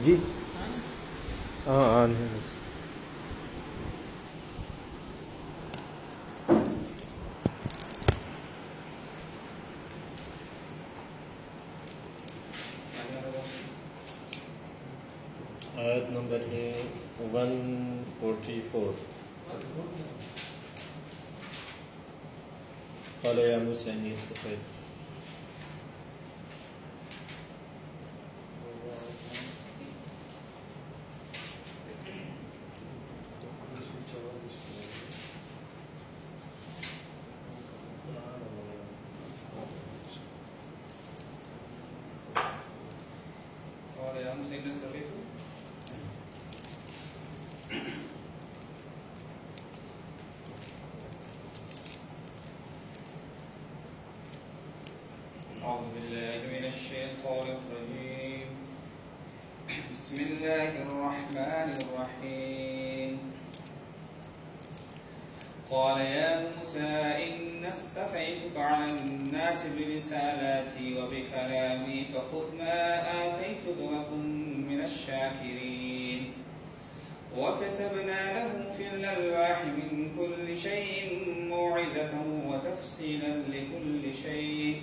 جی۔ ہاں ہاں آیت نمبر ہے ون فورٹی فور۔ قال يا موسى إني استفيت قال يا موسى إني استفيت أعوذ بالله من الشيطان الرجيم بسم الله الرحمن الرحيم. قال يا موسى، إن استفيتك على الناس برسالاتي وبكلامي فخذ ما آتيتك وكن من الشاكرين. وكتبنا له في الألواح من كل شيء موعظة وتفصيلا لكل شيء.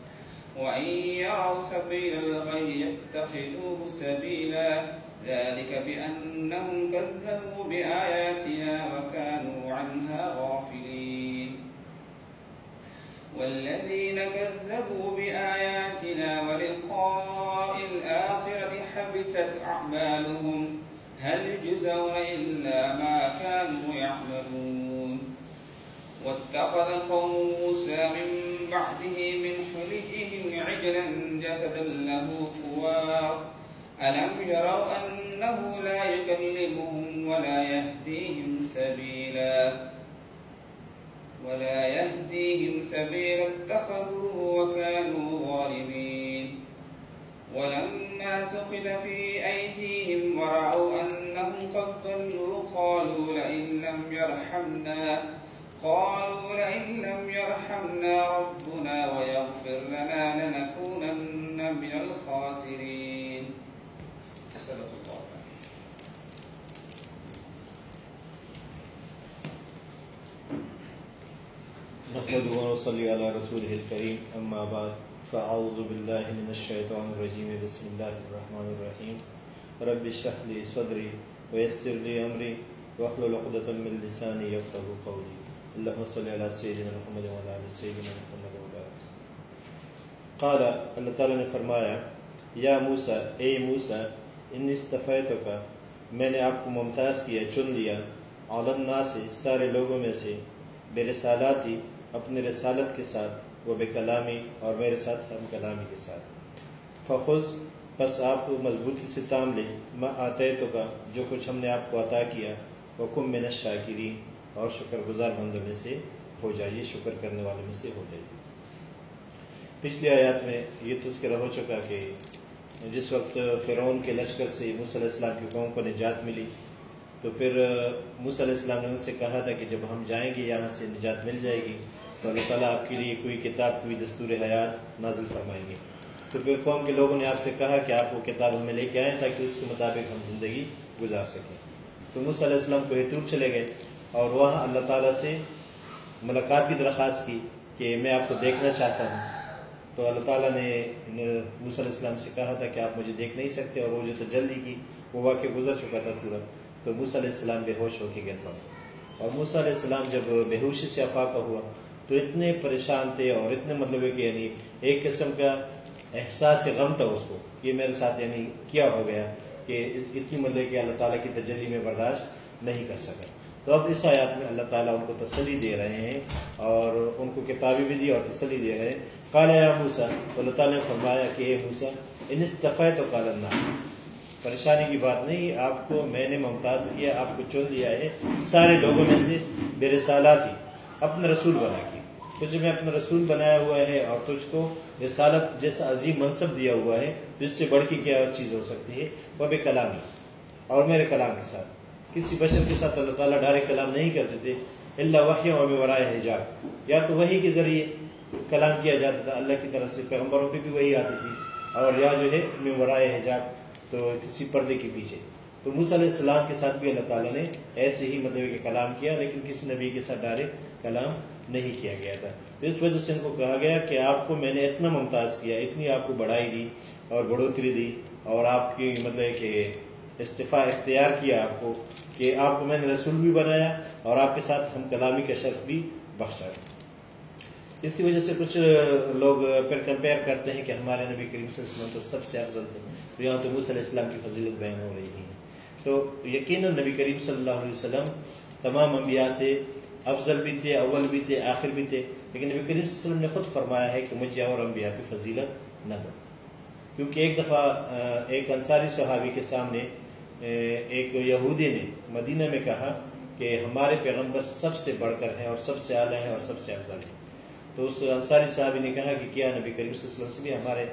وإن يروا سبيل الغي يتخذوه سبيلا ذلك بأنهم كذبوا بآياتنا وكانوا عنها غافلين والذين كذبوا بآياتنا ولقاء الآخرة حبتت أعمالهم هل يجزون إلا ما كانوا يعملون واتخذ قوم له خوار ألم يروا أنه لا يكلمهم ولا يهديهم سبيلا. ولا يهديهم سبيلا اتخذوه وكانوا ظالمين. ولما سقط في أيديهم ورأوا أنهم قد ضلوا، قالوا لئن لم يرحمنا، قالوا لئن لم يرحمنا ربنا ويغفر لنا لنكونن من الخاسرين. صدق الله نحمده ونصلي على رسوله الكريم، أما بعد، فأعوذ بالله من الشيطان الرجيم. بسم الله الرحمن الرحيم. رب اشرح لي صدري ويسر لي أمري واحلل عقدة من لساني يفقهوا قولي. اللهم صل على سيدنا محمد وعلى آل سيدنا محمد. قال، اللہ تعالیٰ نے فرمایا، یا موسیٰ، اے موسیٰ ان استفیتوں کا میں نے آپ کو ممتاز کیا، چن لیا۔ عالم سے سارے لوگوں میں سے۔ بے رسالاتی اپنے رسالت کے ساتھ، وہ بے کلامی اور میرے ساتھ ہم کلامی کے ساتھ۔ فخذ، بس آپ کو مضبوطی سے تام لے۔ میں آتے تو کا جو کچھ ہم نے آپ کو عطا کیا، وہ کم من شاکرین اور شکر گزار بندوں میں سے ہو جائیے، شکر کرنے والوں میں سے ہو جائیے۔ پچھلی آیات میں یہ تذکرہ ہو چکا کہ جس وقت فرعون کے لشکر سے موسیٰ علیہ السلام کی قوم کو نجات ملی، تو پھر موسیٰ علیہ السلام نے ان سے کہا تھا کہ جب ہم جائیں گے یہاں سے نجات مل جائے گی، تو اللہ تعالیٰ آپ کے لیے کوئی کتاب، کوئی دستور حیات نازل فرمائیں گے۔ تو پھر قوم کے لوگوں نے آپ سے کہا کہ آپ وہ کتاب ہمیں لے کے آئیں تاکہ اس کے مطابق ہم زندگی گزار سکیں۔ تو موسیٰ علیہ السلام کو ہیتور چلے گئے اور وہاں اللہ تعالیٰ سے ملاقات کی درخواست کی کہ میں آپ کو دیکھنا چاہتا ہوں۔ تو اللہ تعالیٰ نے موسیٰ علیہ السلام سے کہا تھا کہ آپ مجھے دیکھ نہیں سکتے اور وہ جو تجلی کی وہ واقع گزر چکا تھا پورا، تو موسیٰ علیہ السلام بے ہوش ہو کے گر پڑا اور موسیٰ علیہ السلام جب بے ہوشی سے افاقہ ہوا، تو اتنے پریشان تھے اور اتنے مطلب ہے کہ یعنی ایک قسم کا احساس غم تھا اس کو یہ میرے ساتھ یعنی کیا ہو گیا کہ اتنی مطلب کہ اللہ تعالیٰ کی تجلی میں برداشت نہیں کر سکا۔ تو اب اس آیات میں اللہ تعالیٰ ان کو تسلی دے رہے ہیں اور ان کو کتابیں بھی دی اور تسلی دے رہے ہیں۔ کالا یا موسا اللہ تعالیٰ نے فرمایا کہ اے موسا ان استفیت و الناس۔ پریشانی کی بات نہیں، آپ کو میں نے ممتاز کیا، آپ کو چن لیا ہے۔ سارے لوگوں میں سے بے رسالات ہی اپنا رسول بنا کے تجھے میں اپنا رسول بنایا ہوا ہے اور تجھ کو رسالت جیسا عظیم منصب دیا ہوا ہے، تو اس سے بڑھ کے کیا چیز ہو سکتی ہے؟ وہ بے کلامی اور میرے کلام کے ساتھ۔ کسی بشر کے ساتھ اللہ تعالیٰ ڈائریکٹ کلام نہیں کرتے تھے اللہ وحی اور ورائے حجاب۔ یا تو وہی کے ذریعے کلام کیا جاتا تھا، اللہ کی طرف سے، پیغمبروں پہ بھی وہی آتی تھی۔ اور یا جو ہے میں ورائے حجاب تو کسی پردے کے پیچھے۔ تو موسیٰ علیہ السلام کے ساتھ بھی اللہ تعالیٰ نے ایسے ہی مطلب کہ کلام کیا، لیکن کسی نبی کے ساتھ ڈائریکٹ کلام نہیں کیا گیا تھا۔ اس وجہ سے ان کو کہا گیا کہ آپ کو میں نے اتنا ممتاز کیا، اتنی آپ کو بڑھائی دی اور بڑھوتری دی اور آپ کی مطلب کہ استفاع اختیار کیا آپ کو کہ آپ کو میں نے رسول بھی بنایا اور آپ کے ساتھ ہم کلامی کا شرف بھی بخشا۔ اسی وجہ سے کچھ لوگ پھر کمپیئر کرتے ہیں کہ ہمارے نبی کریم صلی اللہ علیہ وسلم تو سب سے افضل تھے۔ تو یہاں تو موسیٰ علیہ السلام کی فضیلت بیان ہو رہی ہے۔ تو یقیناً نبی کریم صلی اللہ علیہ وسلم تمام انبیاء سے افضل بھی تھے، اول بھی تھے، آخر بھی تھے۔ لیکن نبی کریم صلی اللہ علیہ وسلم نے خود فرمایا ہے کہ مجھے اور انبیاء کی فضیلت نہ دو۔ کیونکہ ایک دفعہ، ایک انصاری صحابی کے سامنے، ایک یہودی نے مدینہ میں کہا کہ ہمارے پیغمبر سب سے بڑھ کر ہیں اور سب سے اعلیٰ ہیں اور سب سے افضل ہیں۔ تو اس انصاری صحابی نے کہا کہ کیا نبی کریم صلی اللہ علیہ وسلم سے بھی ہمارے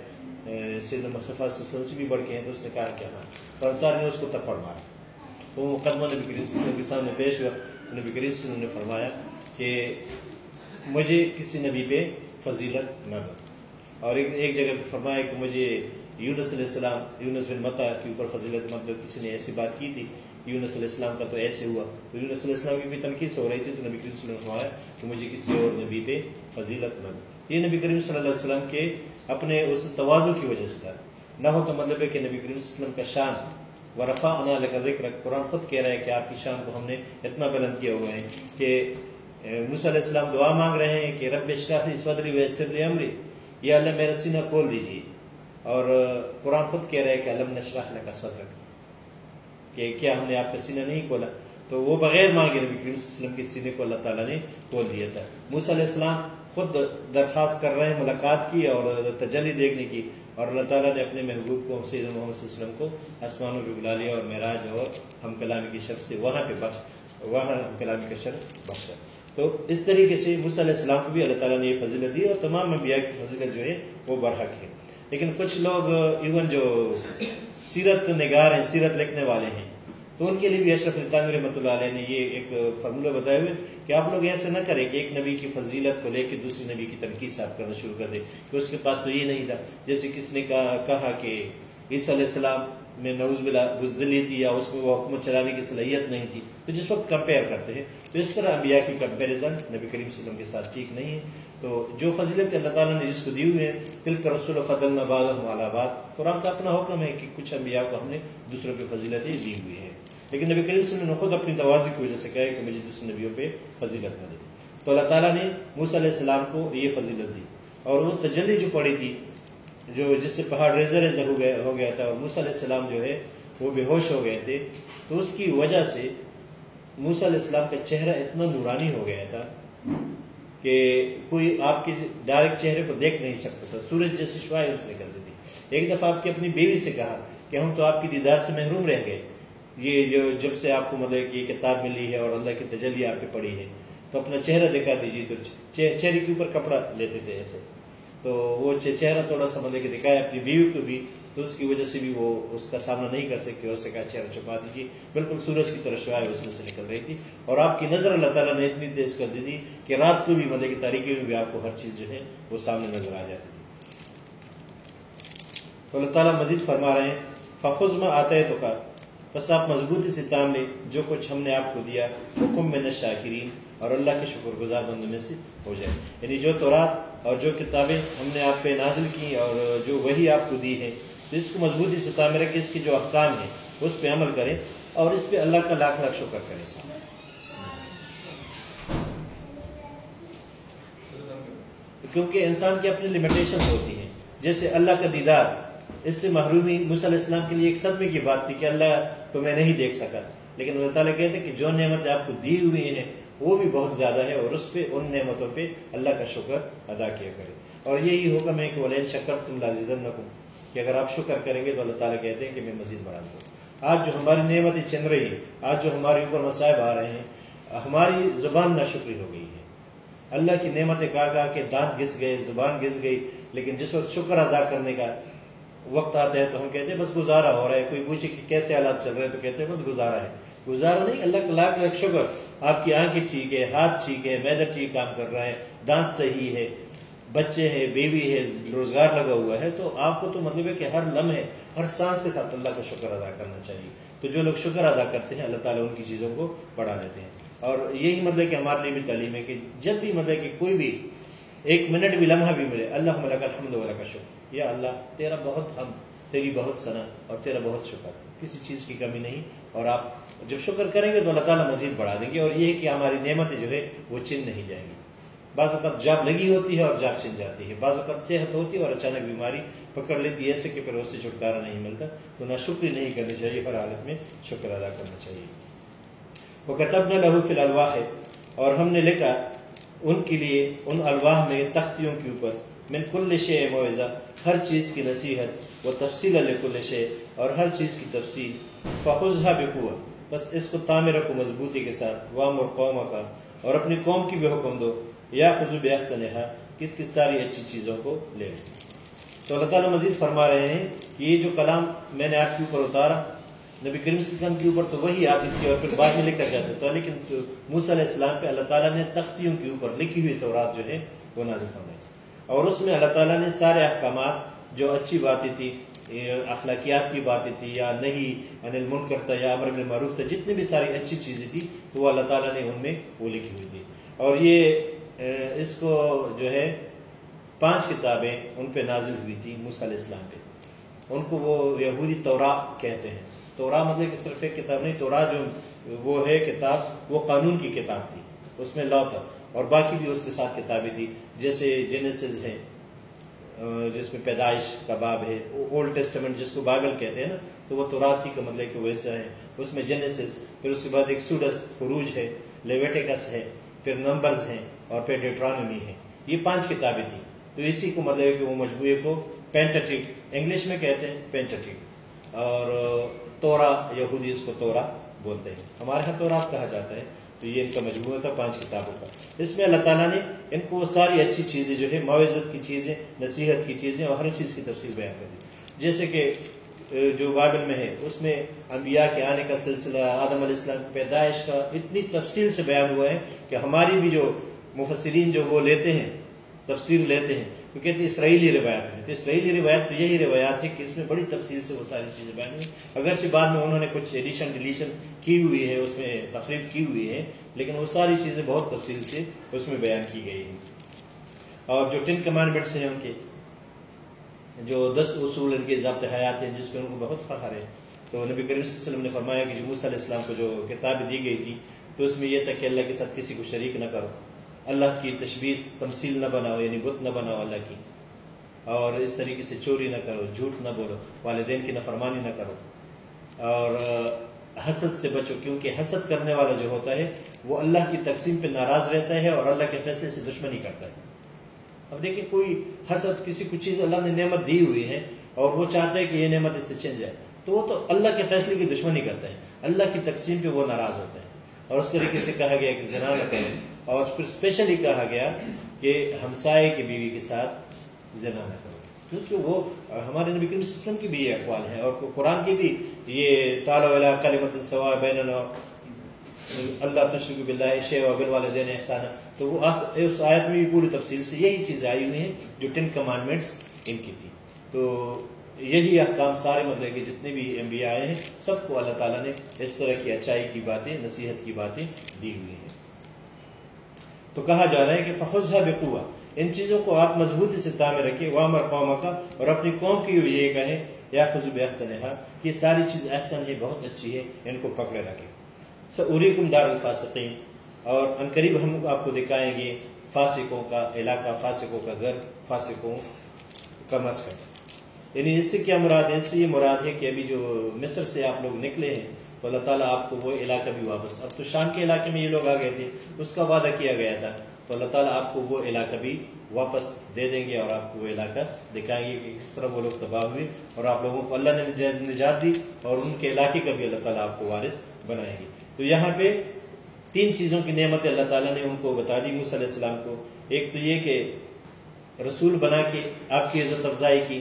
سید مصطفیٰ صلی اللہ علیہ وسلم سے بھی بڑھ کے ہیں، تو اس نے کہا کہ ہاں۔ تو انصاری نے اس کو تپڑ مارا۔ تو وہ مقدمہ نبی کریم صلی اللہ علیہ وسلم کے سامنے پیش ہوا۔ نبی کریم صلی اللہ علیہ وسلم نے فرمایا کہ مجھے کسی نبی پہ فضیلت نہ دو۔ اور ایک ایک جگہ پہ فرمایا کہ مجھے یونس علیہ السلام، یونس بن متا کے اوپر فضیلت مطلب کسی نے ایسی بات کی تھی یونس علیہ السلام کا تو ایسے ہوا۔ تو یونس علیہ السلام کی بھی تنقید ہو رہی تھی تو نبی کریم صلی اللہ علیہ وسلم فرمایا کہ مجھے کسی اور نبی پہ فضیلت نہ دو یہ نبی کریم صلی اللہ علیہ وسلم کے اپنے اس توازو کی وجہ سے تھا۔ نہ ہو تو مطلب ہے کہ نبی کریم صلی اللہ علیہ وسلم کا شان و رفا انا کا ذکر، قرآن خود کہہ رہا ہے کہ آپ کی شان کو ہم نے اتنا بلند کیا ہوا ہے کہ موسیٰ علیہ السلام دعا مانگ رہے ہیں کہ رب شاہی صدری ویسر عمری یا اللہ میرا سینہ کھول دیجیے۔ اور قرآن خود کہہ رہا ہے کہ علم نشرح لکا صدرک۔ کہ کیا ہم نے آپ کا سینہ نہیں کھولا؟ تو وہ بغیر مانگے نبی کریم صلی اللہ علیہ وسلم کے سینے کو اللہ تعالیٰ نے کھول دیا تھا۔ موسیٰ علیہ السلام خود درخواست کر رہے ہیں، ملاقات کی اور تجلی دیکھنے کی۔ اور اللہ تعالیٰ نے اپنے محبوب کو، سید محمد صلی اللہ علیہ وسلم کو آسمانوں پہ بلا لیا اور معراج اور ہم کلامی کی شرف سے وہاں پہ بخش، وہاں ہم کلامی کا شرف بخشا تو اس طریقے سے موسیٰ علیہ السلام کو بھی اللہ تعالیٰ نے یہ فضیلت دی اور تمام انبیاء کی فضیلت جو ہے وہ برحق ہے۔ لیکن کچھ لوگ ایون جو سیرت نگار ہیں، سیرت لکھنے والے ہیں تو ان کے لیے بھی اشرف الطان رحمۃ اللہ علیہ نے یہ ایک فارمولہ بتائے ہوئے کہ آپ لوگ ایسے نہ کریں کہ ایک نبی کی فضیلت کو لے کے دوسری نبی کی تنقید صاف کرنا شروع کر دیں کہ اس کے پاس تو یہ نہیں تھا۔ جیسے کس نے کہا کہ عیسیٰ علیہ السلام میں نوز بلا بزدلی تھی یا اس میں وہ حکومت چلانے کی صلاحیت نہیں تھی۔ تو جس وقت کمپیئر کرتے ہیں، تو اس طرح انبیاء کی کمپیریزن نبی کریم صلی اللہ علیہ وسلم کے ساتھ ٹھیک نہیں ہے۔ تو جو فضیلت اللہ تعالیٰ نے جس کو دی ہوئی ہے دل کا رسول فضل نباد آباد قرآن کا اپنا حکم ہے کہ کچھ انبیاء کو ہم نے دوسروں پہ فضیلتیں دی ہوئی ہیں۔ لیکن نبی کریم صلی اللہ علیہ وسلم نے خود اپنی توازی کی وجہ سے کہا کہ مجھے دوسرے نبیوں پہ فضیلت نہ دی تو اللہ تعالیٰ نے موسیٰ علیہ السلام کو یہ فضیلت دی اور وہ تجلی جو پڑی تھی، جو جس سے پہاڑ ریزر ریزر ہو گیا ہو گیا تھا اور موسیٰ علیہ السلام جو ہے وہ بے ہوش ہو گئے تھے، تو اس کی وجہ سے موسیٰ علیہ السلام کا چہرہ اتنا نورانی ہو گیا تھا کہ کوئی آپ کے ڈائریکٹ چہرے کو دیکھ نہیں سکتا تھا۔ سورج جیسی شوائیں سے نکلتی تھی ایک دفعہ آپ کی اپنی بیوی سے کہا کہ ہم تو آپ کی دیدار سے محروم رہ گئے۔ یہ جو جب سے آپ کو مطلب کہ کتاب ملی ہے اور اللہ کی تجلی آپ پہ پڑی ہے، تو اپنا چہرہ دکھا دیجیے تو چہرے کے اوپر کپڑا لیتے تھے ایسے۔ تو وہ چہرہ تھوڑا سا مطلب کہ دکھایا اپنی بیوی کو بھی، تو اس کی وجہ سے بھی وہ اس کا سامنا نہیں کر سکتی اور سے کہا چہرہ چھپا دیجیے بالکل سورج کی طرح شعائیں اس میں سے نکل رہی تھی۔ اور آپ کی نظر اللہ تعالیٰ نے اتنی تیز کر دی تھی کہ رات کو بھی مطلب کہ تاریخی میں بھی آپ کو ہر چیز جو ہے وہ سامنے نظر آ جاتی تھی۔ تو اللہ تعالیٰ مزید فرما رہے ہیں، فخذ میں آتا ہے تو کا بس آپ مضبوطی سے تام لیں، جو کچھ ہم نے آپ کو دیا، حکم میں نہ شاکرین، اور اللہ کے شکر گزار بندوں میں سے ہو جائے۔ یعنی جو تورات اور جو کتابیں ہم نے آپ پہ نازل کی اور جو وہی آپ کو دی ہے تو اس کو مضبوطی سے تعمیر کہ اس کے جو احکام ہیں، اس پہ عمل کریں اور اس پہ اللہ کا لاکھ لاکھ شکر کریں۔ کیونکہ انسان کی اپنی لمیٹیشن ہوتی ہیں۔ جیسے اللہ کا دیدار، اس سے محرومی علیہ السلام کے لیے ایک صدمے کی بات تھی کہ اللہ کو میں نہیں دیکھ سکا۔ لیکن اللہ تعالیٰ کہتے ہیں کہ جو نعمتیں آپ کو دی ہوئی ہیں، وہ بھی بہت زیادہ ہے اور اس پہ، ان نعمتوں پہ اللہ کا شکر ادا کیا کرے۔ اور یہی حکم ہے کہ ولین شکر تم لازیدن نہ کہ اگر آپ شکر کریں گے تو اللہ تعالیٰ کہتے ہیں کہ میں مزید بڑھا دوں۔ آج جو ہماری نعمتیں چن رہی ہیں، آج جو ہمارے اوپر مصائب آ رہے ہیں، ہماری زبان ناشکری ہو گئی ہے۔ اللہ کی نعمتیں کہا کہا کہ دانت گھس گئے، زبان گھس گئی، لیکن جس وقت شکر ادا کرنے کا وقت آتا ہے تو ہم کہتے ہیں بس گزارا ہو رہا ہے، کوئی پوچھے کہ کیسے حالات چل رہے ہیں؟ تو کہتے ہیں بس گزارا ہے۔ گزارا نہیں، اللہ کا لاکھ لاکھ شکر۔ آپ کی آنکھیں ٹھیک ہے ہاتھ ٹھیک ہے میدر ٹھیک کام کر رہا ہے، دانت صحیح ہے، بچے ہیں، بیوی ہے، روزگار لگا ہوا ہے، تو آپ کو تو مطلب ہے کہ ہر لمحے، ہر سانس کے ساتھ اللہ کا شکر ادا کرنا چاہیے۔ تو جو لوگ شکر ادا کرتے ہیں، اللہ تعالیٰ ان کی چیزوں کو بڑھا دیتے ہیں۔ اور یہی مطلب کہ ہمارے لیے بھی تعلیم ہے کہ جب بھی مطلب کہ کوئی بھی ایک منٹ بھی لمحہ بھی ملے اللہ ملک الحمد للہ کا شکر یا اللہ، تیرا بہت ہم، تیری بہت ثنا اور تیرا بہت شکر۔ کسی چیز کی کمی نہیں اور آپ جب شکر کریں گے تو اللہ تعالیٰ مزید بڑھا دیں گے اور یہ کہ ہماری نعمتیں جو ہے وہ چن نہیں جائیں گی۔ بعض اوقات جاب لگی ہوتی ہے اور جاب چن جاتی ہے۔ بعض اوقات صحت ہوتی ہے اور اچانک بیماری پکڑ لیتی ہے، ایسے کہ پھر اس سے چھٹکارا نہیں ملتا۔ تو نہ شکر نہیں کرنی چاہیے، ہر حالت میں شکر ادا کرنا چاہیے۔ وہ کتب نہ لہو فی الواح ہے اور ہم نے لکھا ان کے لیے، ان الواح میں تختیوں کے اوپر۔ من کل شے معاوضہ ہر چیز کی نصیحت، وہ تفصیل الکل شے، اور ہر چیز کی تفصیل۔ فخذہ بقوہ بس اس کو تعمیر رکھو مضبوطی کے ساتھ وام اور قوم کا اور اپنی قوم کی بھی حکم دو۔ یا خزو بحسنہا کس کس ساری اچھی چیزوں کو لے۔ تو اللہ تعالیٰ مزید فرما رہے ہیں کہ یہ جو کلام میں نے آپ کے اوپر اتارا، نبی کریم صلی اللہ علیہ وسلم کے اوپر تو وہی آتی تھی اور پھر بعد میں لے کر جاتا تھا لیکن موسیٰ علیہ السلام پہ اللہ تعالیٰ نے تختیوں کے اوپر لکھی ہوئی تورات جو ہے وہ نازل فرمائی۔ اور اس میں اللہ تعالیٰ نے سارے احکامات جو اچھی باتیں تھی اخلاقیات کی باتیں تھی، یا نہیں انل من کرتا یا امر بن معروف تھا، جتنی بھی ساری اچھی چیزیں تھی، تو وہ اللہ تعالیٰ نے ان میں وہ لکھی ہوئی تھی۔ اور یہ اس کو جو ہے، پانچ کتابیں ان پہ نازل ہوئی تھی موسیٰ علیہ السلام پہ۔ ان کو وہ یہودی تورا کہتے ہیں۔ تورا مطلب کہ صرف ایک کتاب نہیں، تورا جو وہ ہے کتاب، وہ قانون کی کتاب تھی۔ اس میں لا تھا اور باقی بھی اس کے ساتھ کتابیں تھی جیسے جینیسز ہے جس میں پیدائش کا باب ہے اولڈ ٹیسٹمنٹ جس کو بائبل کہتے ہیں نا، تو وہ تورات ہی کا مطلب کہ ویسا ہے۔ اس میں جینیسز پھر اس کے بعد ایک سوڈس فروج ہے لیویٹیکس ہے، پھر نمبرز ہیں اور پھر ڈیٹرانومی ہے۔ یہ پانچ کتابیں تھیں۔ تو اسی کو مطلب ہے کہ وہ مجموعے کو پینٹٹک انگلش میں کہتے ہیں پینٹٹک اور تورا یہودی اس کو تورا بولتے ہیں۔ ہمارے یہاں تورات کہا جاتا ہے۔ تو یہ ان کا مجموعہ تھا، پانچ کتابوں کا۔ اس میں اللہ تعالیٰ نے ان کو وہ ساری اچھی چیزیں جو ہے معوضت کی چیزیں، نصیحت کی چیزیں اور ہر چیز کی تفصیل بیان کر دی۔ جیسے کہ جو بائبل میں ہے، اس میں انبیاء کے آنے کا سلسلہ، آدم علیہ السلام کی پیدائش کا اتنی تفصیل سے بیان ہوا ہے کہ ہماری بھی جو مفسرین جو وہ لیتے ہیں تفصیل لیتے ہیں وہ کہتے ہیں اسرائیلی روایت میں، تو اسرائیلی روایت تو یہی روایات ہے کہ اس میں بڑی تفصیل سے وہ ساری چیزیں بیان ہوئی۔ اگرچہ بعد میں انہوں نے کچھ ایڈیشن ڈیلیشن کی ہوئی ہے، اس میں تخریف کی ہوئی ہے، لیکن وہ ساری چیزیں بہت تفصیل سے اس میں بیان کی گئی ہیں۔ اور جو ٹن کمانڈمنٹس ہیں ان کے، جو دس اصول ان کے ضابط حیات ہیں، جس پہ ان کو بہت فخر ہے۔ تو نبی کریم صلی اللہ علیہ وسلم نے فرمایا کہ جو موسیٰ علیہ السلام کو جو کتاب دی گئی تھی تو اس میں یہ تھا کہ اللہ کے ساتھ کسی کو شریک نہ کرو۔ اللہ کی تشویش تمثیل نہ بناؤ یعنی بت نہ بناؤ اللہ کی۔ اور اس طریقے سے چوری نہ کرو، جھوٹ نہ بولو، والدین کی نفرمانی نہ کرو۔ اور حسد سے بچو، کیونکہ حسد کرنے والا جو ہوتا ہے، وہ اللہ کی تقسیم پہ ناراض رہتا ہے اور اللہ کے فیصلے سے دشمنی کرتا ہے۔ اب دیکھیں، کوئی حسد، کسی کو چیز اللہ نے نعمت دی ہوئی ہے اور وہ چاہتا ہے کہ یہ نعمت اس سے چھن جائے، تو وہ تو اللہ کے فیصلے کی دشمنی کرتا ہے۔ اللہ کی تقسیم پہ وہ ناراض ہوتا ہے۔ اور اس طریقے سے کہا گیا کہ زنا نہ کریں اور پھر اسپیشلی کہا گیا کہ ہمسائے کی بیوی کے ساتھ زنا نہ کرو۔ کیونکہ وہ ہمارے نبی کریم وسلم کی بھی یہ اقوال ہے اور قرآن کی بھی یہ تالا کلمت سوا بین اللہ تشرک باللہ شے و بال والدین احسان تو وہ اس آیت میں بھی پوری تفصیل سے یہی چیزیں آئی ہوئی ہیں جو ٹین کمانڈمنٹس ان کی تھی تو یہی احکام سارے مطلب کہ جتنے بھی ایم بی آئے ہیں، سب کو اللہ تعالیٰ نے اس طرح کی اچائی کی باتیں، نصیحت کی باتیں دی ہوئی ہیں۔ تو کہا جا رہا ہے کہ فخذ ہے ان چیزوں کو آپ مضبوطی سے تعمیر رکھیں وامر قوم کا اور اپنی قوم کی یہ کہیں، یا خزب احسن یہ ساری چیز احسن ہے، بہت اچھی ہے، ان کو پکڑے رکھیں۔ سوری کم دار الفاصقین اور ان قریب ہم آپ کو دکھائیں گے فاسقوں کا علاقہ، فاسقوں کا گھر، فاسقوں کا مسکن یعنی اس سے کیا مراد ہے؟ اس سے یہ مراد ہے کہ ابھی جو مصر سے آپ لوگ نکلے ہیں تو اللہ تعالیٰ آپ کو وہ علاقہ بھی واپس اب تو شام کے علاقے میں یہ لوگ آ گئے تھے، اس کا وعدہ کیا گیا تھا؟ تو اللہ تعالیٰ آپ کو وہ علاقہ بھی واپس دے دیں گے اور آپ کو وہ علاقہ دکھائیں گے کہ کس طرح وہ لوگ تباہ ہوئے اور آپ لوگوں کو اللہ نے نجات دی اور ان کے علاقے کا بھی اللہ تعالیٰ آپ کو وارث بنائیں گے۔ تو یہاں پہ تین چیزوں کی نعمت اللہ تعالیٰ نے ان کو بتا دی، موسیٰ علیہ السلام کو۔ ایک تو یہ کہ رسول بنا کے آپ کی عزت افزائی کی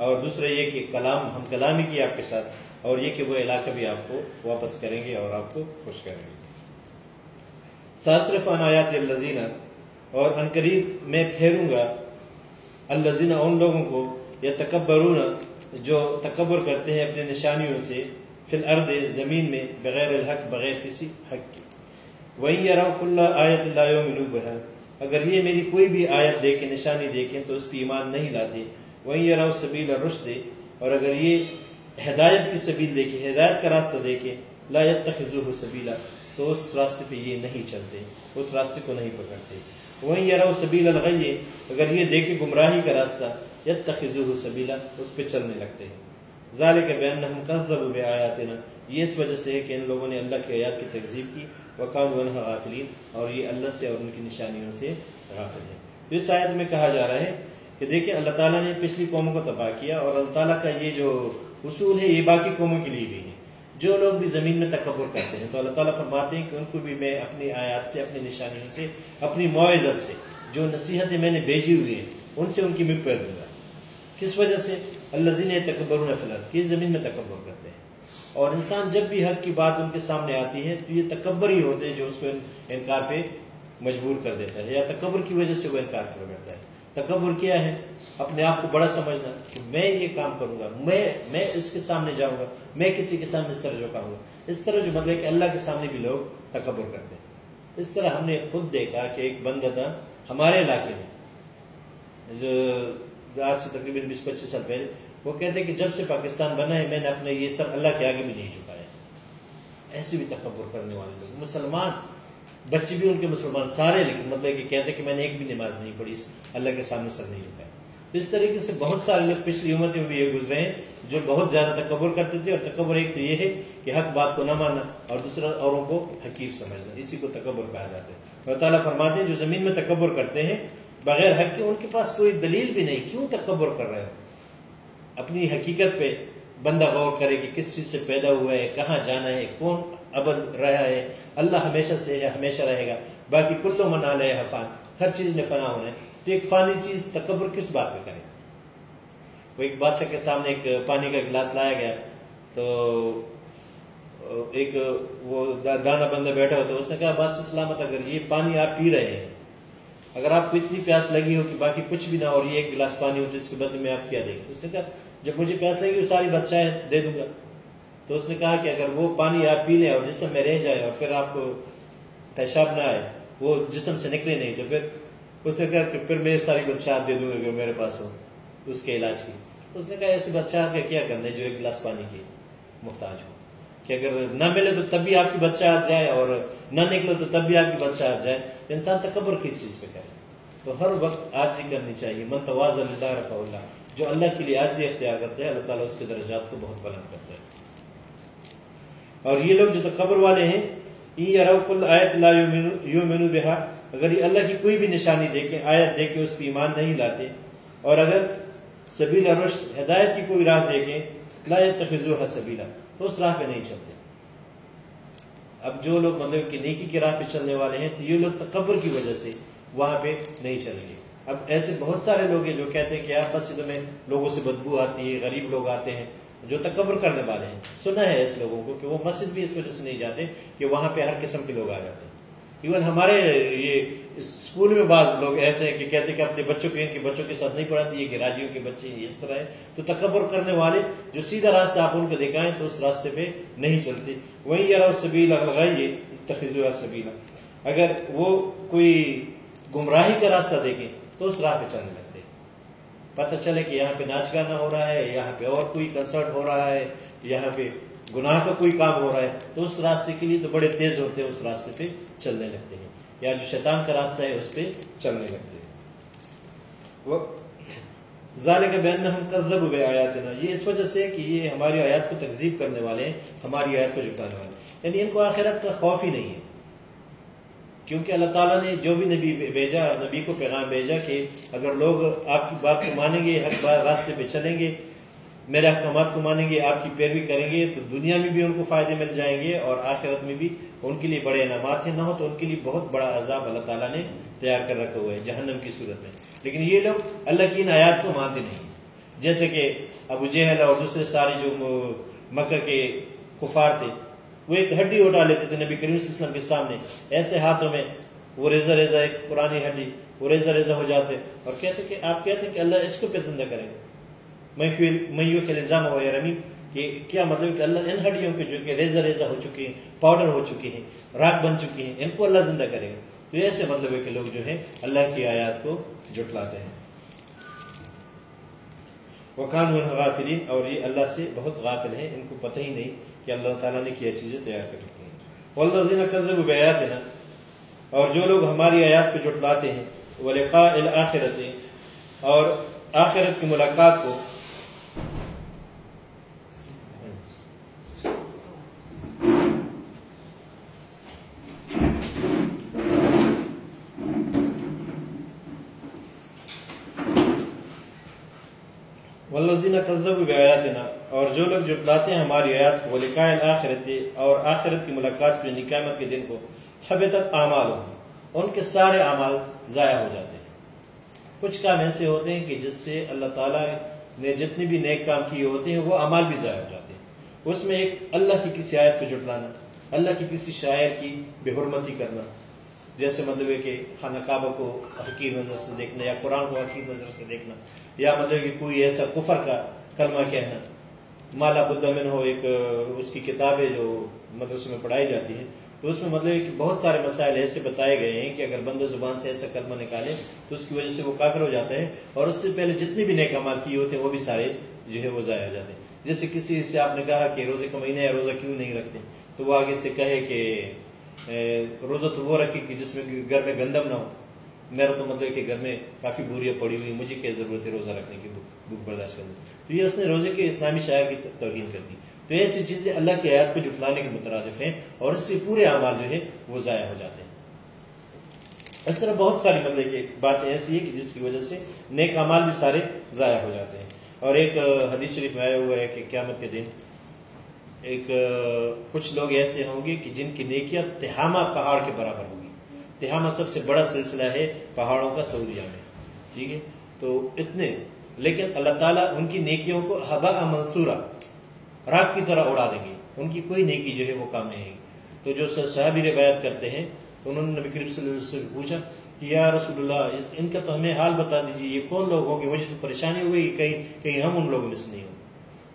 اور دوسرا یہ کہ کلام، ہم کلامی کی آپ کے ساتھ، اور یہ کہ وہ علاقہ بھی آپ کو واپس کریں گے اور آپ کو خوش کریں گے۔ ساسرف عنایات الزینہ اور ان قریب میں پھیروں گا الزینہ ان لوگوں کو یا تکبرون جو تکبر کرتے ہیں اپنے نشانیوں سے، فی الارض، زمین میں، بغیر الحق، بغیر کسی حق کی وہی یا اللہ آیت اللہ منوبہ اگر یہ میری کوئی بھی آیت دیکھیں، نشانی دیکھیں، تو اس پہ ایمان نہیں لاتے۔ وہیں یہ رہو سبیل رشد دے اور اگر یہ ہدایت کی سبیل دیکھیں، ہدایت کا راستہ دیکھیں، لا يتخذوه سبیلا تو اس راستے پہ یہ نہیں چلتے، اس راستے کو نہیں پکڑتے۔ وہیں یہ رہو سبیل الغی اگر یہ دیکھیں گمراہی کا راستہ، يتخذوه سبیلا اس پہ چلنے لگتے ہیں۔ ذالک بانہم کذبوا بآیاتنا یہ اس وجہ سے ہے کہ ان لوگوں نے اللہ کی آیات کی تکذیب کی۔ وقام ونہا غافلین اور یہ اللہ سے اور ان کی نشانیوں سے غافل ہے اس آیت میں کہا جا رہا ہے کہ دیکھیں اللہ تعالیٰ نے پچھلی قوموں کو تباہ کیا اور اللہ تعالیٰ کا یہ جو اصول ہے، یہ باقی قوموں کے لیے بھی ہے۔ جو لوگ بھی زمین میں تکبر کرتے ہیں، تو اللہ تعالیٰ فرماتے ہیں کہ ان کو بھی میں اپنی آیات سے، اپنی نشانیوں سے، اپنی معاوضت سے جو نصیحتیں میں نے بھیجی ہوئی ہیں، ان سے ان کی مٹ پہ دوں گا۔ کس وجہ سے؟ اللہ زین تکبر فلت کس زمین میں تکبر کرتے ہیں۔ اور انسان جب بھی حق کی بات ان کے سامنے آتی ہے، تو یہ تکبر ہی ہوتے ہیں جو اس کو انکار پہ مجبور کر دیتا ہے، یا تکبر کی وجہ سے وہ انکار کر بیٹھتا ہے۔ تکبر کیا ہے؟ اپنے آپ کو بڑا سمجھنا کہ میں یہ کام کروں گا، میں میں اس کے سامنے جاؤں گا، میں کسی کے سامنے سر جھکاؤں گا۔ اس طرح جو مطلب کہ اللہ کے سامنے بھی لوگ تکبر کرتے ہیں۔ اس طرح ہم نے خود دیکھا کہ ایک بندہ تھا ہمارے علاقے میں، جو آج سے تقریباً بیس پچیس سال پہلے، وہ کہتے ہیں کہ جب سے پاکستان بنا ہے، میں نے اپنے یہ سب اللہ کے آگے بھی نہیں جھکایا۔ ایسے بھی تکبر کرنے والے لوگ، مسلمان۔ بچے بھی ان کے مسلمان سارے، لیکن مطلب کہ کہتے کہ میں نے ایک بھی نماز نہیں پڑھی اللہ کے سامنے سر نہیں جھکایا تو اس طریقے سے بہت سارے لوگ پچھلی امت میں بھی یہ گزرے ہیں، جو بہت زیادہ تکبر کرتے تھے، اور تکبر ایک تو یہ ہے کہ حق بات کو نہ ماننا اور دوسرا اوروں کو حقیق سمجھنا، اسی کو تکبر کہا جاتا ہے۔ اللہ تعالیٰ فرماتے ہیں، جو زمین میں تکبر کرتے ہیں، بغیر حق کے ان کے پاس کوئی دلیل بھی نہیں، کیوں تکبر کر رہے ہو؟ اپنی حقیقت پہ بندہ غور کرے کہ کس چیز سے پیدا ہوا ہے، کہاں جانا ہے، کون ابد رہا ہے اللہ ہمیشہ سے ہے، ہمیشہ رہے گا۔ باقی کلو منا لے حفان ہر چیز نے فنا ہونا ہے۔ تو ایک فانی چیز تکبر کس بات پہ کرے؟ وہ ایک بادشاہ کے سامنے ایک پانی کا گلاس لایا گیا۔ تو ایک وہ دانا بندہ بیٹھا ہو تو اس نے کہا، بادشاہ سلامت، اگر یہ پانی آپ پی رہے ہیں، اگر آپ کو اتنی پیاس لگی ہو کہ باقی کچھ بھی نہ اور یہ ایک گلاس پانی ہو تو اس کے بدلے میں آپ کیا دیں؟ گے اس نے کہا، جب مجھے پیاس لگی وہ ساری بادشاہ دے دوں گا۔ تو اس نے کہا کہ اگر وہ پانی آپ پی لیں اور جسم میں رہ جائے اور پھر آپ کو پیشاب نہ آئے، وہ جسم سے نکلے نہیں، تو پھر اس نے کہا کہ پھر میں ساری بادشاہ دے دوں گا کہ میرے پاس ہو، اس کے علاج کی۔ اس نے کہا ایسی بادشاہ کا کیا کرنا ہے جو ایک گلاس پانی کی محتاج ہو؟ کہ اگر نہ ملے تو تب بھی آپ کی بادشاہ جائے اور نہ نکلے تو تب بھی آپ کی بادشاہ جائے۔ انسان تکبر کس چیز پہ کرے؟ تو ہر وقت آرزی کرنی چاہیے۔ من تواز اللہ رفع اللہ، جو اللہ کے لیے آرزی اختیار کرتے ہیں اللہ تعالیٰ اس کے درجات کو بہت بلند کرتے ہیں اور یہ لوگ جو تکبر والے ہیں آیت لا یومنو بہا، اگر یہ اللہ کی کوئی بھی نشانی دیکھیں آیت دیکھیں اس پہ ایمان نہیں لاتے، اور اگر سبیل رشد ہدایت کی کوئی راہ دیکھیں لا يتخذوها سبیلا، تو اس راہ پہ نہیں چلتے۔ اب جو لوگ مطلب کہ نیکی کی راہ پہ چلنے والے ہیں، تو یہ لوگ تکبر کی وجہ سے وہاں پہ نہیں چلیں گے۔ اب ایسے بہت سارے لوگ ہیں جو کہتے ہیں کہ آپ مسجدوں میں لوگوں سے بدبو آتی ہے، غریب لوگ آتے ہیں جو تکبر کرنے والے ہیں۔ سنا ہے اس لوگوں کو کہ وہ مسجد بھی اس وجہ سے نہیں جاتے کہ وہاں پہ ہر قسم کے لوگ آ جاتے ہیں۔ ایون ہمارے یہ اسکول میں بعض لوگ ایسے ہیں کہ کہتے ہیں کہ اپنے بچوں کے ان کے بچوں کے ساتھ نہیں پڑھاتے یہ گراجیوں کے بچے ہیں، اس طرح ہے۔ تو تکبر کرنے والے جو سیدھا راستہ آپ ان کو دکھائیں تو اس راستے پہ نہیں چلتے۔ وہیں یار سبیلا لگائیے تخذ سبیلا۔ اگر وہ کوئی گمراہی کا راستہ دیکھیں تو اس راہ پہ چلنے لگتے پتہ چلے کہ یہاں پہ ناچ گانا ہو رہا ہے، یہاں پہ اور کوئی کنسرٹ ہو رہا ہے، یہاں پہ گناہ کا کوئی کام ہو رہا ہے۔ تو اس راستے کے لیے تو بڑے تیز ہوتے ہیں، اس راستے پہ چلنے لگتے ہیں۔ یا جو شیطان کا راستہ ہے، اس پہ چلنے لگتے ہیں۔ وہ ظال کا بین ہم تذب بے آیات یہ اس وجہ سے کہ یہ ہماری آیات کو تکذیب کرنے والے ہیں، ہماری آیات کو جھکانے والے ہیں۔ یعنی ان کو آخرت کا خوف ہی نہیں ہے۔ کیونکہ اللہ تعالیٰ نے جو بھی نبی بھیجا نبی کو پیغام بھیجا کہ اگر لوگ آپ کی بات کو مانیں گے حق بات راستے پہ چلیں گے، میرے احکامات کو مانیں گے، آپ کی پیروی کریں گے، تو دنیا میں بھی ان کو فائدے مل جائیں گے اور آخرت میں بھی ان کے لیے بڑے انعامات ہیں۔ نہ ہو تو ان کے لیے بہت بڑا عذاب اللہ تعالیٰ نے تیار کر رکھا ہوا ہے جہنم کی صورت میں۔ لیکن یہ لوگ اللہ کی ان آیات کو مانتے نہیں جیسے کہ ابو جہل اور دوسرے سارے جو مکہ کے کفار تھے وہ ایک ہڈی اٹھا لیتے تھے نبی کریم صلی اللہ علیہ وسلم کے سامنے۔ ایسے ہاتھوں میں وہ ریزہ ریزہ، ایک پرانی ہڈی، وہ ریزہ ریزہ ہو جاتے۔ اور کہتے کہ، آپ کہتے کہ اللہ اس کو پھر زندہ کرے گا۔ میو کے نظام ہو یا رمی، کہ کیا مطلب کہ اللہ ان ہڈیوں کے جو کہ ریزہ ریزہ ہو چکی ہیں، پاؤڈر ہو چکی ہیں راک بن چکی ہیں، ان کو اللہ زندہ کرے گا۔ تو ایسے مطلب ہے کہ لوگ جو ہیں اللہ کی آیات کو جٹلاتے ہیں۔ وقان غافلین اور یہ اللہ سے بہت غافل ہیں، ان کو پتہ ہی نہیں کہ اللہ تعالیٰ نے کیا چیزیں تیار کر رکھی ہیں۔ والذین کذبوا بآیاتنا، اور جو لوگ ہماری آیات کو جٹلاتے ہیں، ولقاء الاخرت اور آخرت کی ملاقات کو۔ والذین کذبوا بآیاتنا اور جو لوگ جٹلاتے ہیں ہماری آیات کو ولقاء الاخرت اور آخرت کی ملاقات پہ یعنی قیامت کے دن کو حبتت اعمالهم ان کے سارے اعمال ضائع ہو جاتے ہیں۔ کچھ کام ایسے ہوتے ہیں کہ جس سے اللہ تعالیٰ نے جتنے بھی نیک کام کیے ہوتے ہیں، وہ اعمال بھی ضائع ہو جاتے ہیں۔ اس میں ایک اللہ کی کسی آیت کو جٹلانا اللہ کی کسی شاعر کی بے حرمتی کرنا، جیسے مطلب ہے کہ خانہ کعبہ کو حقیق نظر سے دیکھنا، یا قرآن کو حقیق نظر سے دیکھنا، یا مطلب کہ کوئی ایسا کفر کا کلمہ کہنا۔ مالا بدمن ہو ایک، اس کی کتابیں جو مدرسے میں پڑھائی جاتی ہیں، تو اس میں مطلب کہ بہت سارے مسائل ایسے بتائے گئے ہیں کہ اگر بندہ زبان سے ایسا کلمہ نکالے، تو اس کی وجہ سے وہ کافر ہو جاتا ہے اور اس سے پہلے جتنے بھی نیک عمال کیے ہوتے ہیں، وہ بھی سارے جو ہے وہ ضائع ہو جاتے ہیں۔ جیسے کسی سے آپ نے کہا کہ روزے کا مہینہ ہے، روزہ کیوں نہیں رکھتے؟ تو وہ آگے سے کہے کہ روزہ تو وہ رکھے کہ جس میں گھر میں گندم نہ ہو۔ میرا تو مطلب کہ گھر میں کافی بوریاں پڑی ہوئی مجھے کیا ضرورت ہے روزہ رکھنے کی؟ بھوک برداشت کرنے تو یہ اس نے روزے کے اسلامی شاعر کی توہین کر دی۔ تو ایسی چیزیں اللہ کی آیات کو جٹلانے کے مترادف ہیں اور اس سے پورے اعمال جو ہے وہ ضائع ہو جاتے ہیں۔ اس طرح بہت ساری مطلب کہ باتیں ایسی ہے کہ جس کی وجہ سے نیک اعمال بھی سارے ضائع ہو جاتے ہیں۔ اور ایک حدیث شریف میں آیا ہوا ہے کہ قیامت کے دن ایک کچھ لوگ ایسے ہوں گے کہ جن کی نیکیاں تہامہ پہاڑ کے برابر ہوگی تہامہ سب سے بڑا سلسلہ ہے پہاڑوں کا سعودیہ میں ٹھیک ہے؟ تو اتنے لیکن اللہ تعالیٰ ان کی نیکیوں کو ہبا منصورہ راک کی طرح اڑا دیں گے۔ ان کی کوئی نیکی جو ہے وہ کام نہیں تو جو صحابی روایت کرتے ہیں تو انہوں نے نبی کریم صلی اللہ علیہ وسلم سے پوچھا کہ یا رسول اللہ ان کا تو ہمیں حال بتا دیجیے یہ کون لوگ ہوں گے؟ مجھے تو پریشانی ہوئی، کہیں کہیں ہم ان لوگوں میں سے نہیں ہوں۔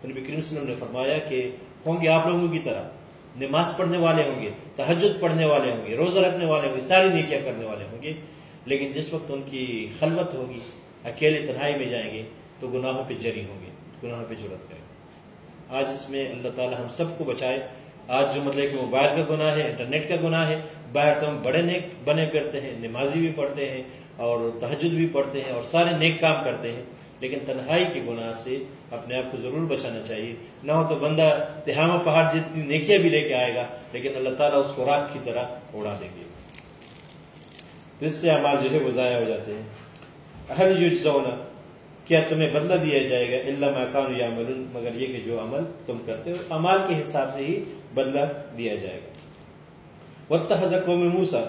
تو نبی کریم صلی اللہ علیہ وسلم نے فرمایا کہ ہوں گے آپ لوگوں کی طرح، نماز پڑھنے والے ہوں گے، تہجد پڑھنے والے ہوں گے، روزہ رکھنے والے ہوں گے، ساری نیکیاں کرنے والے ہوں گے، لیکن جس وقت ان کی خلوت ہوگی اکیلے تنہائی میں جائیں گے تو گناہوں پہ جری ہوں گے، گناہوں پہ جرت کریں گے۔ آج اس میں اللہ تعالی ہم سب کو بچائے۔ آج جو مطلب کہ موبائل کا گناہ ہے، انٹرنیٹ کا گناہ ہے، باہر تو ہم بڑے نیک بنے پھرتے ہیں، نمازی بھی پڑھتے ہیں اور تہجد بھی پڑھتے ہیں اور سارے نیک کام کرتے ہیں۔ لیکن تنہائی کے گناہ سے اپنے آپ کو ضرور بچانا چاہیے۔ نہ ہو تو بندہ تہامہ پہاڑ جتنی نیکیاں بھی لے کے آئے گا، لیکن اللہ تعالیٰ اس کو راک کی طرح اڑا دیں گے اس سے اعمال جو ہے وہ ضائع ہو جاتے ہیں۔ ہر یوجزونا کیا تمہیں بدلہ دیا جائے گا؟ اللہ مکان یا مگر یہ کہ جو عمل تم کرتے ہو عمال کے حساب سے ہی بدلہ دیا جائے گا۔ وقت قوم موسا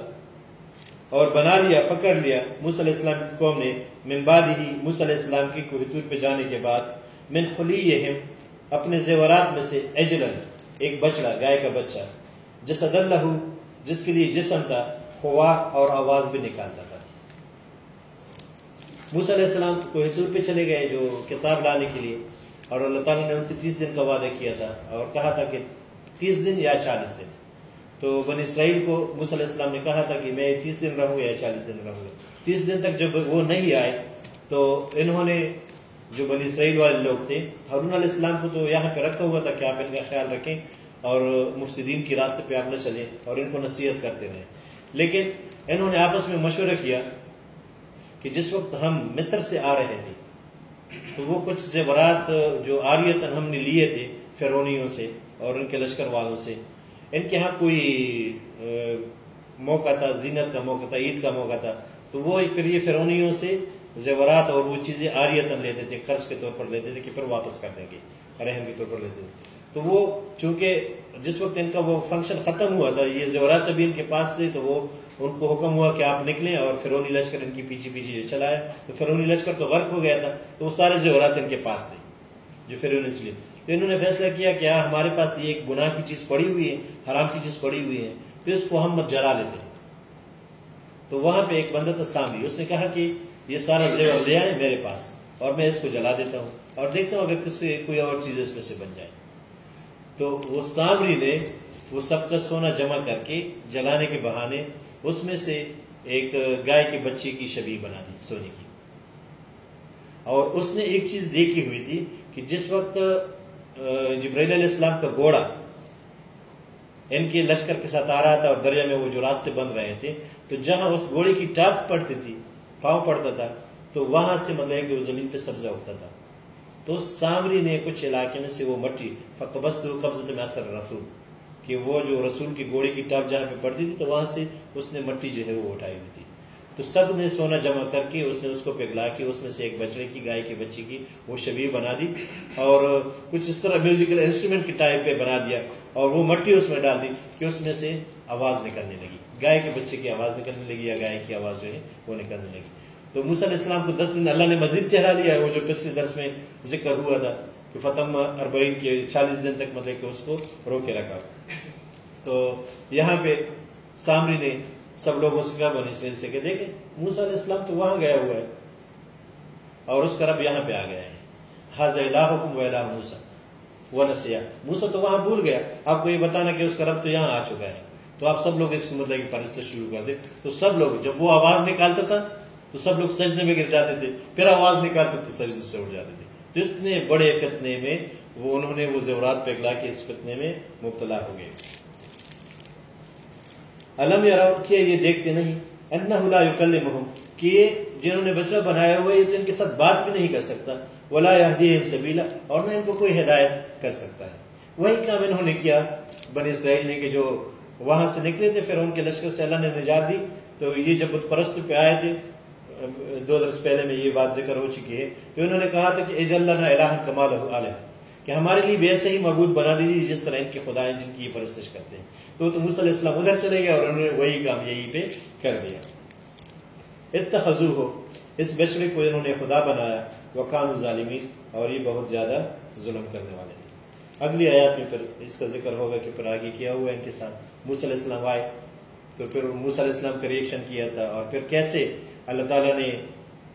اور بنا لیا، پکڑ لیا، موسی علیہ السلام کی قوم نے، من بعد ہی موسی علیہ السلام کی کوہتور پہ جانے کے بعد، من خلی اپنے زیورات میں سے اجلن ایک بچڑا، گائے کا بچہ، جسد اللہ، جس کے لیے جسم تھا خوا اور آواز بھی نکالتا تھا۔ موسیٰ علیہ السلام کوہتور پہ چلے گئے جو کتاب لانے کے لیے اور اللہ تعالیٰ نے ان سے تیس دن کا وعدہ کیا تھا اور کہا تھا کہ تیس دن یا چالیس دن۔ تو بن اسرائیل کو موسیٰ علیہ السلام نے کہا تھا کہ میں تیس دن رہوں گا یا چالیس دن رہوں گا۔ تیس دن تک جب وہ نہیں آئے تو انہوں نے جو بنی اسرائیل والے لوگ تھے، ہارون علیہ السلام کو تو یہاں پہ رکھا ہوا تھا کہ آپ ان کا خیال رکھیں اور مفسدین کی راستے پہ آپ نہ چلیں اور ان کو نصیحت کرتے رہیں۔ لیکن انہوں نے آپس میں مشورہ کیا کہ جس وقت ہم مصر سے آ رہے تھے، تو وہ کچھ زیورات جو آریتن ہم نے لیے تھے فیرونیوں سے اور ان کے لشکر والوں سے، ان کے ہاں کوئی موقع تھا، زینت کا موقع تھا، عید کا موقع تھا، تو وہ پھر یہ فرونیوں سے زیورات اور وہ چیزیں آریتن لیتے تھے، قرض کے طور پر لیتے تھے کہ پھر واپس کر دیں گے، رحم کے طور پر لیتے تھے۔ تو وہ چونکہ جس وقت ان کا وہ فنکشن ختم ہوا تھا، یہ زیورات ابھی ان کے پاس تھے، تو وہ ان کو حکم ہوا کہ آپ نکلیں اور فرونی لشکر ان کی پیچھے پیچھے جو چلا ہے، تو فرونی لشکر تو غرق ہو گیا تھا، تو وہ سارے زیورات ان کے پاس تھے، جو فرونی اس لیے تو انہوں نے فیصلہ کیا کہ یار ہمارے پاس یہ ایک گناہ کی چیز پڑی ہوئی ہے، حرام کی چیز پڑی ہوئی ہے، تو اس کو ہم جلا لیتے۔ ہیں تو وہاں پہ ایک بندہ تھا سامری اس نے کہا کہ یہ سارا زیور لے آئے میرے پاس اور میں اس کو جلا دیتا ہوں اور دیکھتا ہوں اگر کسی کوئی اور چیز اس میں سے بن جائے۔ تو وہ سامری نے وہ سب کا سونا جمع کر کے جلانے کے بہانے اس میں سے ایک گائے کے بچے کی شبی بنا دی سونے کی۔ اور اس نے ایک چیز دیکھی ہوئی تھی کہ جس وقت جبرائیل علیہ السلام کا گھوڑا ان کے لشکر کے ساتھ آ رہا تھا اور دریا میں وہ جو راستے بن رہے تھے، تو جہاں اس گھوڑے کی ٹاپ پڑتی تھی، پاؤں پڑتا تھا، تو وہاں سے مطلب کہ وہ زمین پہ سبزہ اگتا تھا۔ تو سامری نے کچھ علاقے میں سے وہ مٹی فقبست قبض میں اثر رسول کہ وہ جو رسول کی گھوڑے کی ٹاپ جہاں پہ پڑتی تھی تو وہاں سے اس نے مٹی جو ہے وہ اٹھائی ہوئی تھی۔ تو سب نے سونا جمع کر کے اس نے اس کو پگلا کے اس میں سے ایک بچڑے کی، گائے کی بچی کی، وہ شبیہ بنا دی اور کچھ اس طرح میوزیکل انسٹرومنٹ کی ٹائپ پہ بنا دیا اور وہ مٹی اس میں ڈال دی کہ اس میں سے آواز نکلنے لگی۔ گائے کے بچے کی آواز نکلنے لگی یا گائے کی آواز جو ہے وہ نکلنے لگی۔ تو موسیٰ علیہ السلام کو دس دن اللہ نے مزید چہرہ لیا ہے وہ جو پچھلے درس میں ذکر ہوا تھا کہ فتم اربعین کے چالیس دن تک مطلب کہ اس کو رو کے رکھا۔ تو یہاں پہ سامری نے سب لوگوں سے کہا، بنی اسرائیل سے کہ دیکھیں، موسیٰ علیہ السلام تو وہاں گیا ہوا ہے اور اس کا رب یہاں پہ آ گیا ہے۔ حاضر الہکم و الہ موسیٰ۔ وہ نسیہ موسیٰ تو وہاں بھول گیا۔ آپ کو یہ بتانا کہ اس کا رب تو یہاں آ چکا ہے۔ تو آپ سب لوگ اس کو مطلب کہ پرست شروع کر دیں۔ تو سب لوگ جب وہ آواز نکالتا تھا، تو سب لوگ سجدے میں گر جاتے تھے۔ پھر آواز نکالتے تو سجدے سے اٹھ جاتے تھے۔ تو اتنے بڑے فتنے میں وہ انہوں نے وہ زیورات پہ اگلا کے اس فتنے میں مبتلا ہو گئے۔ علم یا کیا یہ دیکھتے نہیں انہ لا یکلمہم، کہ جنہوں نے بچہ بنایا ہوا ہے تو ان کے ساتھ بات بھی نہیں کر سکتا۔ ولا یہدیہم سبیلا، اور نہ ان کو کوئی ہدایت کر سکتا ہے۔ وہی کام انہوں نے کیا۔ بنی اسرائیل نے کہ جو وہاں سے نکلے تھے، پھر ان کے لشکر سے اللہ نے نجات دی۔ تو یہ جب بت پرست پہ آئے تھے، دو درس پہلے میں یہ بات ذکر ہو چکی ہے کہ انہوں نے کہا تھا کہ اج اللہ نہ الہ کمال علیہ کہ ہمارے لیے ویسے ہی معبود بنا دیجیے جس طرح ان کے خدا جن کی یہ پرستش کرتے ہیں۔ تو تو موسیٰ علیہ السلام ادھر چلے گئے اور انہوں نے وہی کام یہی پہ کر دیا۔ اتخذو ہو اس بچڑے کو انہوں نے خدا بنایا وقان ظالمین، اور یہ بہت زیادہ ظلم کرنے والے تھے۔ اگلی آیات میں پھر اس کا ذکر ہوگا کہ پھر آگے کیا ہوا ان کے ساتھ۔ موسیٰ علیہ السلام آئے، تو پھر موسیٰ علیہ السلام کا ریئیکشن کیا تھا اور پھر کیسے اللہ تعالیٰ نے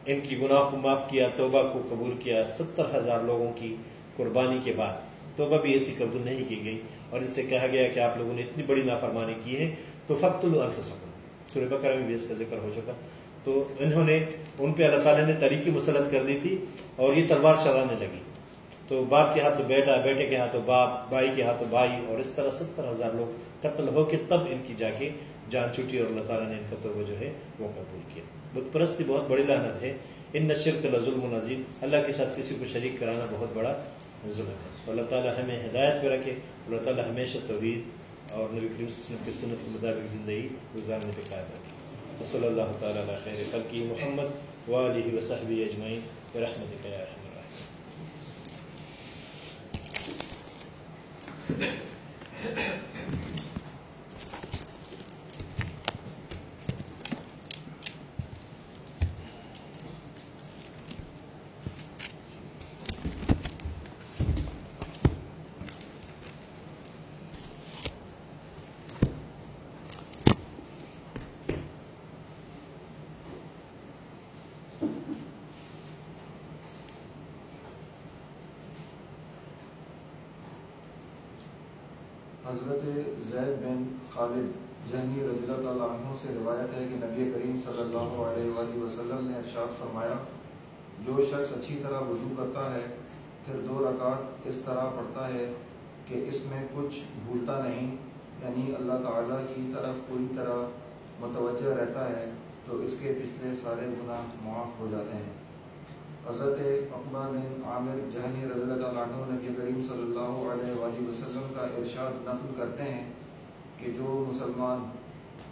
ان کی گناہ کو معاف کیا، توبہ کو قبول کیا، ستر ہزار لوگوں کی قربانی کے بعد توبہ بھی ایسی قبول نہیں کی گئی اور اس سے کہا گیا کہ آپ لوگوں نے اتنی بڑی نافرمانی کی ہے، تو فخت الفسکم سورہ بکرہ میں بھی اس کا ذکر ہو چکا۔ تو انہوں نے، ان پہ اللہ تعالیٰ نے طریقی مسلط کر دی تھی اور یہ تلوار چلانے لگی۔ تو باپ کے ہاتھوں بیٹا، بیٹے کے ہاتھوں باپ بھائی کے ہاتھوں بھائی اور اس طرح ستر ہزار لوگ قتل ہو کے تب ان کی جا کے جان چھٹی اور اللہ تعالیٰ نے ان کا توبہ جو ہے وہ قبول کیا۔ بت پرستی بہت بڑی لعنت ہے۔ ان نشر کا ظلم نظیم اللہ کے ساتھ کسی کو شریک کرانا بہت بڑا اللہ تعالیٰ ہمیں ہدایت پہ رکھے، اللہ تعالیٰ ہمیشہ توحید اور نبی کریم صلی اللہ علیہ وسلم کی سنت کے مطابق زندگی گزارنے پہ قائم رکھے۔ صلی اللہ تعالیٰ خیر خلقی محمد و علیہ وصحبی اجمعین۔ رحمت۔ حضرت زید بن خالد جہنی رضی اللہ تعالیٰ عنہ سے روایت ہے کہ نبی کریم صلی اللہ علیہ وآلہ وسلم نے ارشاد فرمایا جو شخص اچھی طرح وضو کرتا ہے، پھر دو رکعت اس طرح پڑھتا ہے کہ اس میں کچھ بھولتا نہیں یعنی اللہ تعالیٰ کی طرف پوری طرح متوجہ رہتا ہے، تو اس کے پچھلے سارے گناہ معاف ہو جاتے ہیں۔ حضرت اقبا بن عامر جہنی رضی اللہ عنہ نبی کریم صلی اللہ علیہ وآلہ وسلم کا ارشاد نقل کرتے ہیں کہ جو مسلمان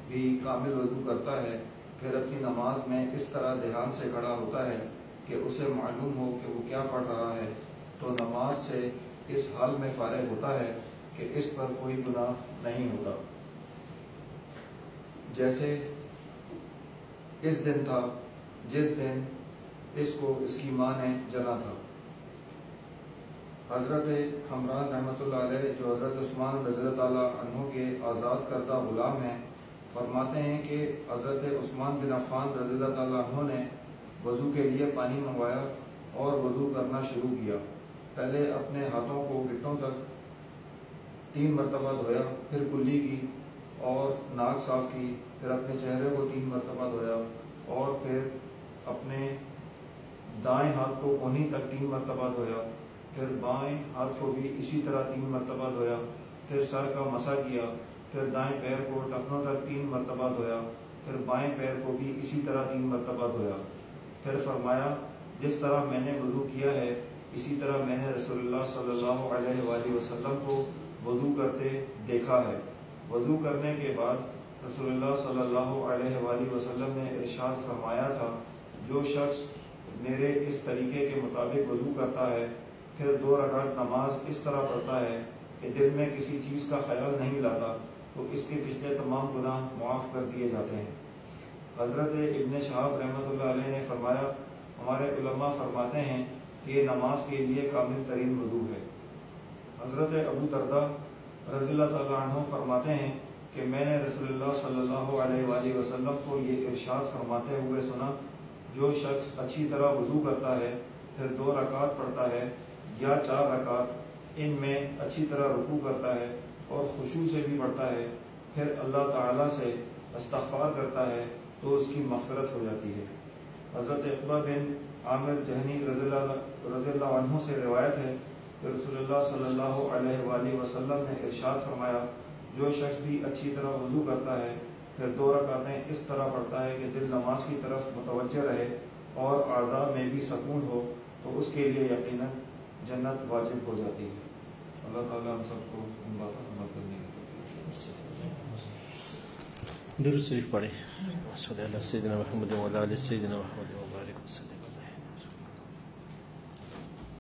بھی کامل وضو کرتا ہے، پھر اپنی نماز میں اس طرح دھیان سے کھڑا ہوتا ہے کہ اسے معلوم ہو کہ وہ کیا پڑھ رہا ہے، تو نماز سے اس حال میں فارغ ہوتا ہے کہ اس پر کوئی گناہ نہیں ہوتا۔ جیسے اس دن تھا، جس دن اس کو اس کی ماں نے جنا تھا۔ حضرت حمران رحمۃ اللہ علیہ، جو حضرت عثمان رضی اللہ تعالیٰ عنہ کے آزاد کردہ غلام ہیں، فرماتے ہیں کہ حضرت عثمان بن عفان رضی اللہ تعالیٰ عنہ نے وضو کے لیے پانی منگوایا اور وضو کرنا شروع کیا۔ پہلے اپنے ہاتھوں کو گٹوں تک تین مرتبہ دھویا، پھر کلی کی اور ناک صاف کی، پھر اپنے چہرے کو تین مرتبہ دھویا اور پھر اپنے دائیں ہاتھ کو کونی تک تین مرتبہ دھویا، پھر بائیں ہاتھ کو بھی اسی طرح تین مرتبہ دھویا، پھر سر کا مسا کیا، پھر دائیں پیر کو ٹخنوں تک تین مرتبہ دھویا، پھر بائیں پیر کو بھی اسی طرح تین مرتبہ دھویا۔ پھر فرمایا، جس طرح میں نے وضو کیا ہے، اسی طرح میں نے رسول اللہ صلی اللہ علیہ وآلہ وسلم کو وضو کرتے دیکھا ہے۔ وضو کرنے کے بعد رسول اللہ صلی اللہ علیہ وآلہ وسلم نے ارشاد فرمایا تھا، جو شخص میرے اس طریقے کے مطابق وضو کرتا ہے، پھر دو رکعت نماز اس طرح پڑھتا ہے کہ دل میں کسی چیز کا خیال نہیں لاتا، تو اس کے پچھلے تمام گناہ معاف کر دیے جاتے ہیں۔ حضرت ابن شہاب رحمۃ اللہ علیہ نے فرمایا، ہمارے علماء فرماتے ہیں کہ یہ نماز کے لیے کامل ترین وضو ہے۔ حضرت ابو تردہ رضی اللہ تعالیٰ عنہ فرماتے ہیں کہ میں نے رسول اللہ صلی اللہ علیہ وآلہ وسلم کو یہ ارشاد فرماتے ہوئے سنا، جو شخص اچھی طرح وضو کرتا ہے، پھر دو رکعت پڑھتا ہے یا چار رکعت، ان میں اچھی طرح رکوع کرتا ہے اور خوشو سے بھی پڑھتا ہے، پھر اللہ تعالیٰ سے استغفار کرتا ہے تو اس کی مغفرت ہو جاتی ہے۔ حضرت اقبا بن عامر جہنی رضی اللہ رضی اللہ عنہ سے روایت ہے کہ رسول اللہ صلی اللہ علیہ وآلہ وسلم نے ارشاد فرمایا، جو شخص بھی اچھی طرح وضو کرتا ہے، پھر دو رکعتیں اس طرح پڑھتا ہے کہ دل نماز کی طرف متوجہ رہے اور اعضاء میں بھی سکون ہو، تو اس کے لیے یقیناً جنت واجب ہو جاتی ہے۔ اللہ تعالیٰ ہم سب کو ان باتوں عمل کرنے کی درود شریف پڑھیں۔ صلی اللہ سیدنا محمد و آل سیدنا محمد وبارک وسلم۔